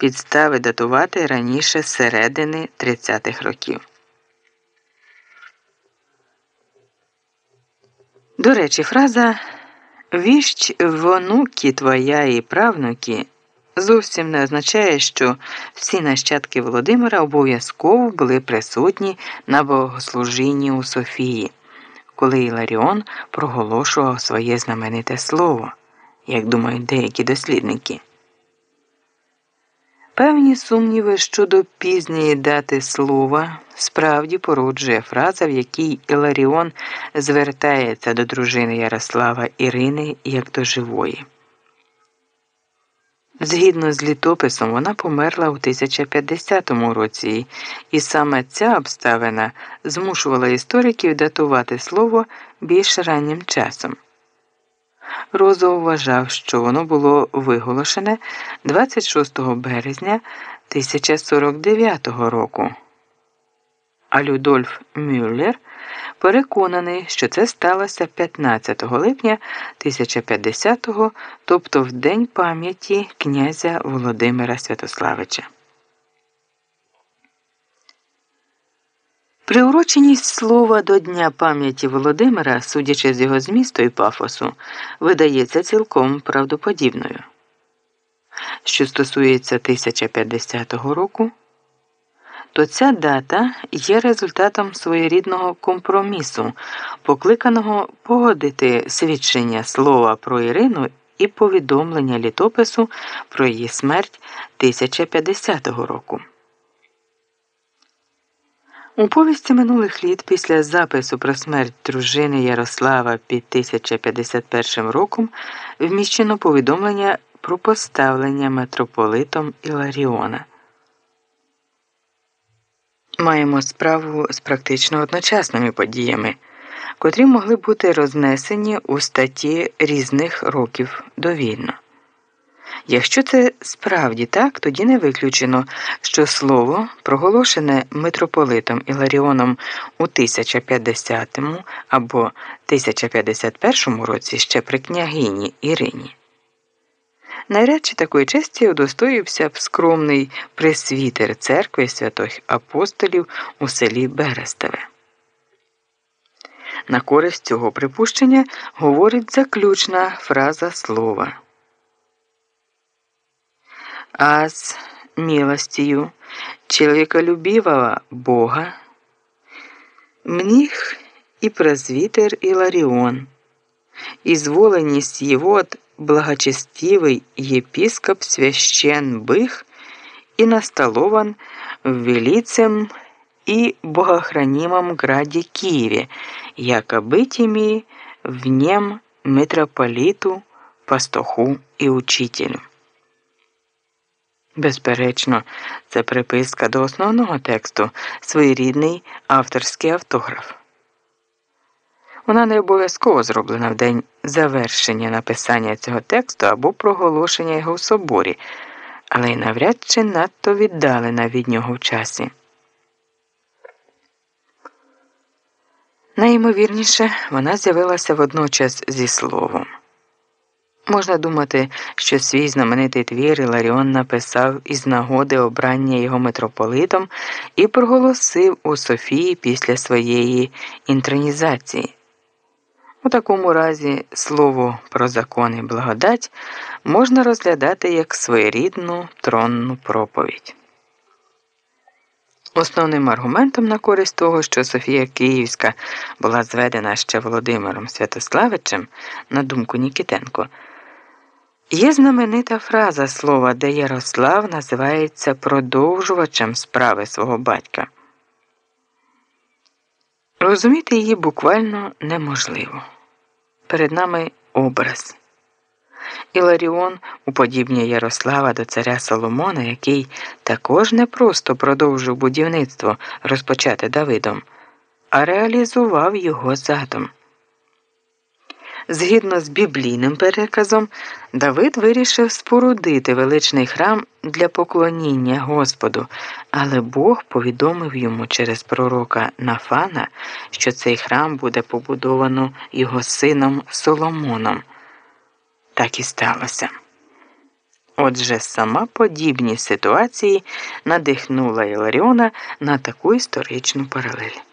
підстави датувати раніше середини 30-х років. До речі, фраза Віщ вонуки твоя і правнуки зовсім не означає, що всі нащадки Володимира обов'язково були присутні на богослужінні у Софії, коли Іларіон проголошував своє знамените слово, як думають деякі дослідники. Певні сумніви щодо пізньої дати слова справді породжує фраза, в якій Іларіон звертається до дружини Ярослава Ірини як до живої. Згідно з літописом, вона померла у 1050 році, і саме ця обставина змушувала істориків датувати слово більш раннім часом. Розо вважав, що воно було виголошене 26 березня 1049 року. А Людольф Мюллер переконаний, що це сталося 15 липня 1050-го, тобто в день пам'яті князя Володимира Святославича. Приуроченість слова до Дня пам'яті Володимира, судячи з його змісту і пафосу, видається цілком правдоподібною. Що стосується 1050 року, то ця дата є результатом своєрідного компромісу, покликаного погодити свідчення слова про Ірину і повідомлення літопису про її смерть 1050 року. У повісті минулих літ після запису про смерть дружини Ярослава під 1051 роком вміщено повідомлення про поставлення митрополитом Іларіона. Маємо справу з практично одночасними подіями, котрі могли бути рознесені у статті різних років довільно. Якщо це справді так, тоді не виключено, що слово, проголошене митрополитом Іларіоном у 1050 або 1051 році ще при княгині Ірині. Навряд такої честі удостоївся б скромний пресвітер церкви святих апостолів у селі Берестеве. На користь цього припущення говорить заключна фраза слова а с милостью человеколюбивого Бога, мних и прозвитер Иларион, изволенность его от благочестивый епископ священ бых и настолован в велицем и богохранимом граде Киеве, яко бытиями в нем митрополиту, пастуху и учителю. Безперечно, це приписка до основного тексту, своєрідний авторський автограф. Вона не обов'язково зроблена в день завершення написання цього тексту або проголошення його в соборі, але й навряд чи надто віддалена від нього в часі. Найімовірніше, вона з'явилася водночас зі словом. Можна думати, що свій знаменитий твір Іларіон написав із нагоди обрання його митрополитом і проголосив у Софії після своєї інтронізації. У такому разі слово про закон і благодать можна розглядати як своєрідну тронну проповідь. Основним аргументом на користь того, що Софія Київська була зведена ще Володимиром Святославичем, на думку Нікітенко. Є знаменита фраза слова, де Ярослав називається продовжувачем справи свого батька. Розуміти її буквально неможливо. Перед нами образ. Іларіон уподібнює Ярослава до царя Соломона, який також не просто продовжив будівництво розпочати Давидом, а реалізував його задум. Згідно з біблійним переказом, Давид вирішив спорудити величний храм для поклоніння Господу, але Бог повідомив йому через пророка Нафана, що цей храм буде побудовано його сином Соломоном. Так і сталося. Отже, сама подібність ситуації надихнула Іларіона на таку історичну паралель.